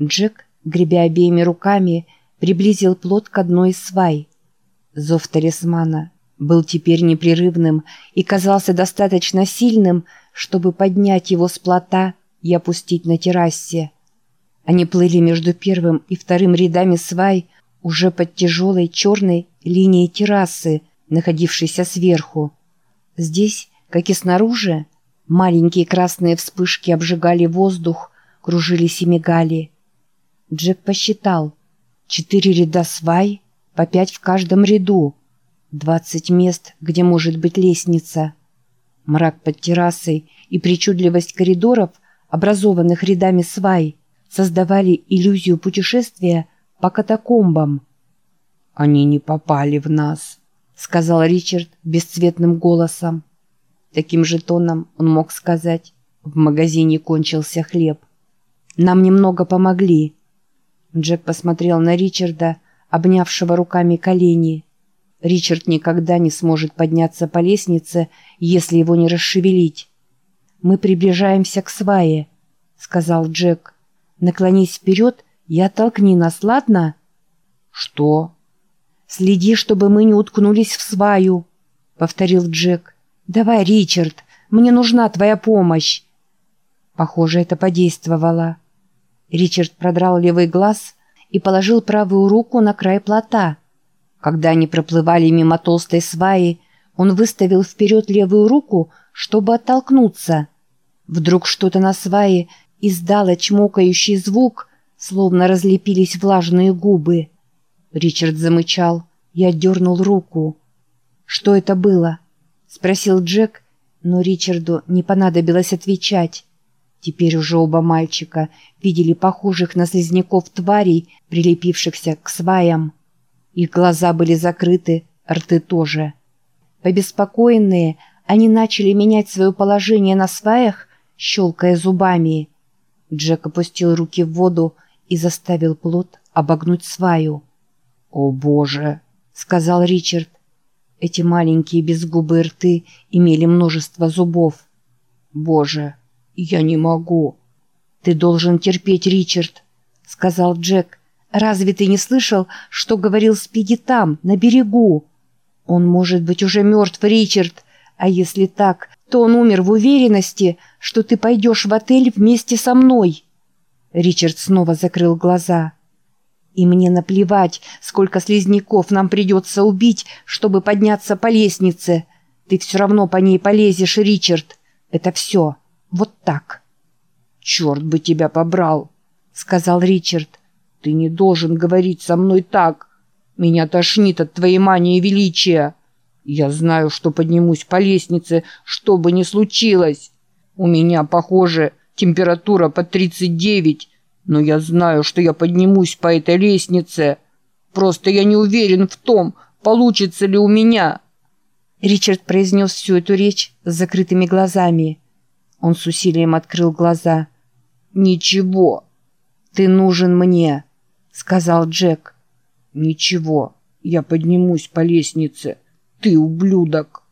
Джек, гребя обеими руками, приблизил плот к одной из свай. Зов талисмана был теперь непрерывным и казался достаточно сильным, чтобы поднять его с плота и опустить на террасе. Они плыли между первым и вторым рядами свай уже под тяжелой черной линией террасы, находившейся сверху. Здесь, как и снаружи, маленькие красные вспышки обжигали воздух, кружились и мигали. Джек посчитал. Четыре ряда свай, по пять в каждом ряду. Двадцать мест, где может быть лестница. Мрак под террасой и причудливость коридоров, образованных рядами свай, создавали иллюзию путешествия по катакомбам. «Они не попали в нас», — сказал Ричард бесцветным голосом. Таким же тоном он мог сказать «В магазине кончился хлеб». «Нам немного помогли». Джек посмотрел на Ричарда, обнявшего руками колени. Ричард никогда не сможет подняться по лестнице, если его не расшевелить. «Мы приближаемся к свае», — сказал Джек. «Наклонись вперед и оттолкни нас, ладно?» «Что?» «Следи, чтобы мы не уткнулись в сваю», — повторил Джек. «Давай, Ричард, мне нужна твоя помощь». Похоже, это подействовало. Ричард продрал левый глаз и положил правую руку на край плота. Когда они проплывали мимо толстой сваи, он выставил вперед левую руку, чтобы оттолкнуться. Вдруг что-то на свае издало чмокающий звук, словно разлепились влажные губы. Ричард замычал и отдернул руку. «Что это было?» — спросил Джек, но Ричарду не понадобилось отвечать. Теперь уже оба мальчика видели похожих на слизняков тварей, прилепившихся к сваям. Их глаза были закрыты, рты тоже. Побеспокоенные, они начали менять свое положение на сваях, щелкая зубами. Джек опустил руки в воду и заставил плот обогнуть сваю. «О, Боже!» — сказал Ричард. Эти маленькие безгубые рты имели множество зубов. «Боже!» «Я не могу». «Ты должен терпеть, Ричард», — сказал Джек. «Разве ты не слышал, что говорил Спиди там, на берегу?» «Он может быть уже мертв, Ричард, а если так, то он умер в уверенности, что ты пойдешь в отель вместе со мной». Ричард снова закрыл глаза. «И мне наплевать, сколько слизняков нам придется убить, чтобы подняться по лестнице. Ты все равно по ней полезешь, Ричард. Это все». Вот так. «Черт бы тебя побрал!» — сказал Ричард. «Ты не должен говорить со мной так. Меня тошнит от твоей мании величия. Я знаю, что поднимусь по лестнице, что бы ни случилось. У меня, похоже, температура по 39, но я знаю, что я поднимусь по этой лестнице. Просто я не уверен в том, получится ли у меня». Ричард произнес всю эту речь с закрытыми глазами. Он с усилием открыл глаза. «Ничего. Ты нужен мне», — сказал Джек. «Ничего. Я поднимусь по лестнице. Ты ублюдок».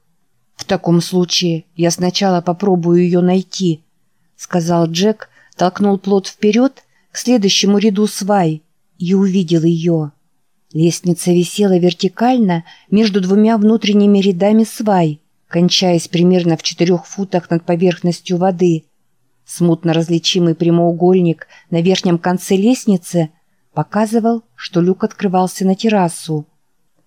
«В таком случае я сначала попробую ее найти», — сказал Джек, толкнул плот вперед к следующему ряду свай и увидел ее. Лестница висела вертикально между двумя внутренними рядами свай — кончаясь примерно в четырех футах над поверхностью воды. Смутно различимый прямоугольник на верхнем конце лестницы показывал, что люк открывался на террасу.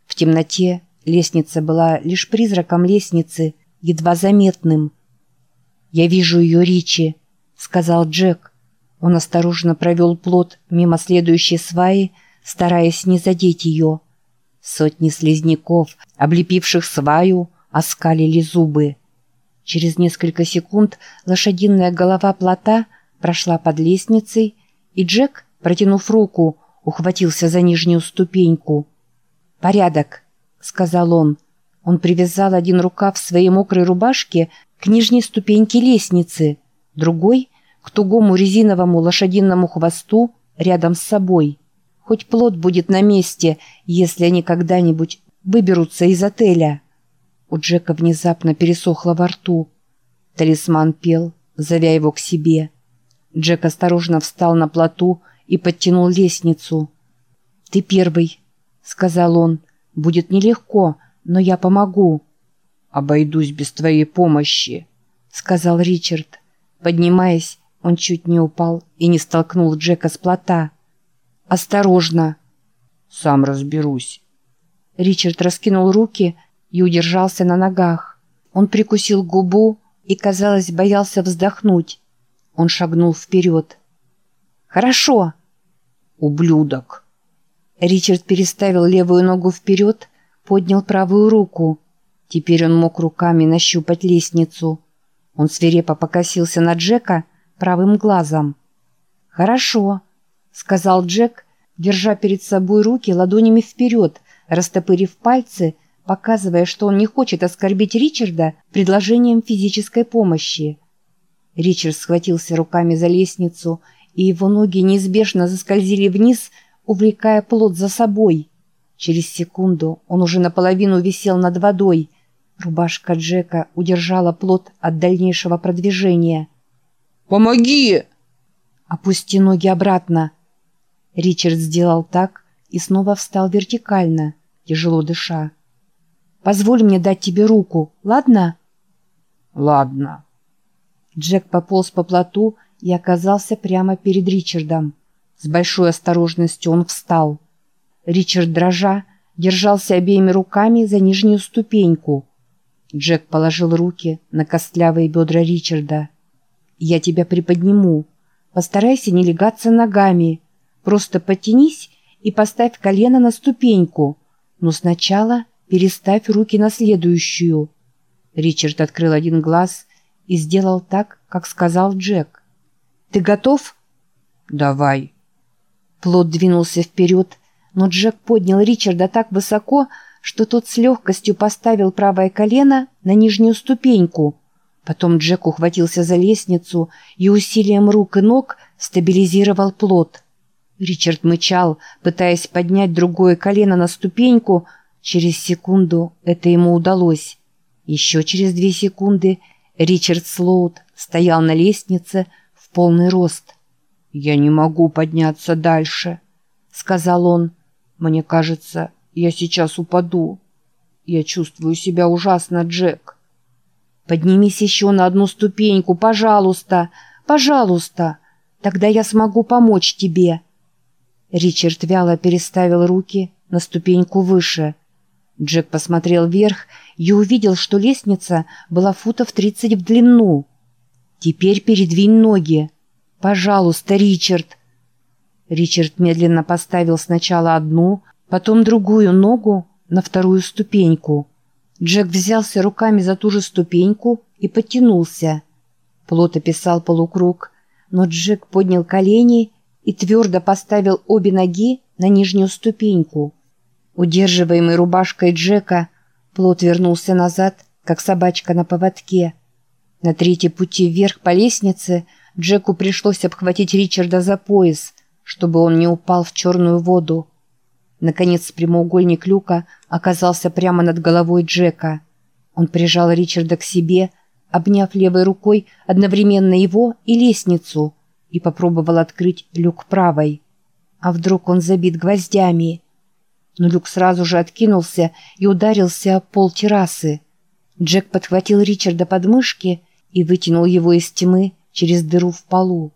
В темноте лестница была лишь призраком лестницы, едва заметным. «Я вижу ее, Ричи», — сказал Джек. Он осторожно провел плот мимо следующей сваи, стараясь не задеть ее. Сотни слизняков, облепивших сваю, оскалили зубы. Через несколько секунд лошадиная голова плота прошла под лестницей, и Джек, протянув руку, ухватился за нижнюю ступеньку. «Порядок», — сказал он. Он привязал один рукав своей мокрой рубашки к нижней ступеньке лестницы, другой — к тугому резиновому лошадиному хвосту рядом с собой. Хоть плод будет на месте, если они когда-нибудь выберутся из отеля. У Джека внезапно пересохло во рту. Талисман пел, зовя его к себе. Джек осторожно встал на плоту и подтянул лестницу. «Ты первый», — сказал он. «Будет нелегко, но я помогу». «Обойдусь без твоей помощи», — сказал Ричард. Поднимаясь, он чуть не упал и не столкнул Джека с плота. «Осторожно!» «Сам разберусь». Ричард раскинул руки и удержался на ногах. Он прикусил губу и, казалось, боялся вздохнуть. Он шагнул вперед. «Хорошо!» «Ублюдок!» Ричард переставил левую ногу вперед, поднял правую руку. Теперь он мог руками нащупать лестницу. Он свирепо покосился на Джека правым глазом. «Хорошо», — сказал Джек, держа перед собой руки ладонями вперед, растопырив пальцы, показывая, что он не хочет оскорбить Ричарда предложением физической помощи. Ричард схватился руками за лестницу, и его ноги неизбежно заскользили вниз, увлекая плод за собой. Через секунду он уже наполовину висел над водой. Рубашка Джека удержала плод от дальнейшего продвижения. «Помоги!» «Опусти ноги обратно!» Ричард сделал так и снова встал вертикально, тяжело дыша. «Позволь мне дать тебе руку, ладно?» «Ладно». Джек пополз по плоту и оказался прямо перед Ричардом. С большой осторожностью он встал. Ричард, дрожа, держался обеими руками за нижнюю ступеньку. Джек положил руки на костлявые бедра Ричарда. «Я тебя приподниму. Постарайся не легаться ногами. Просто потянись и поставь колено на ступеньку. Но сначала переставь руки на следующую». Ричард открыл один глаз и сделал так, как сказал Джек. «Ты готов?» «Давай». Плод двинулся вперед, но Джек поднял Ричарда так высоко, что тот с легкостью поставил правое колено на нижнюю ступеньку. Потом Джек ухватился за лестницу и усилием рук и ног стабилизировал плод. Ричард мычал, пытаясь поднять другое колено на ступеньку. Через секунду это ему удалось. Еще через две секунды Ричард Слоут стоял на лестнице в полный рост. «Я не могу подняться дальше», — сказал он. «Мне кажется, я сейчас упаду. Я чувствую себя ужасно, Джек». «Поднимись еще на одну ступеньку, пожалуйста, пожалуйста. Тогда я смогу помочь тебе». Ричард вяло переставил руки на ступеньку выше. Джек посмотрел вверх и увидел, что лестница была футов тридцать в длину. «Теперь передвинь ноги. Пожалуйста, Ричард». Ричард медленно поставил сначала одну, потом другую ногу на вторую ступеньку. Джек взялся руками за ту же ступеньку и подтянулся. Плот описал полукруг, но Джек поднял колени и твердо поставил обе ноги на нижнюю ступеньку. Удерживаемый рубашкой Джека, плот вернулся назад, как собачка на поводке. На третьей пути вверх по лестнице Джеку пришлось обхватить Ричарда за пояс, чтобы он не упал в черную воду. Наконец прямоугольник люка оказался прямо над головой Джека. Он прижал Ричарда к себе, обняв левой рукой одновременно его и лестницу, и попробовал открыть люк правой. А вдруг он забит гвоздями? Но люк сразу же откинулся и ударился о пол террасы. Джек подхватил Ричарда под мышки и вытянул его из тьмы через дыру в полу.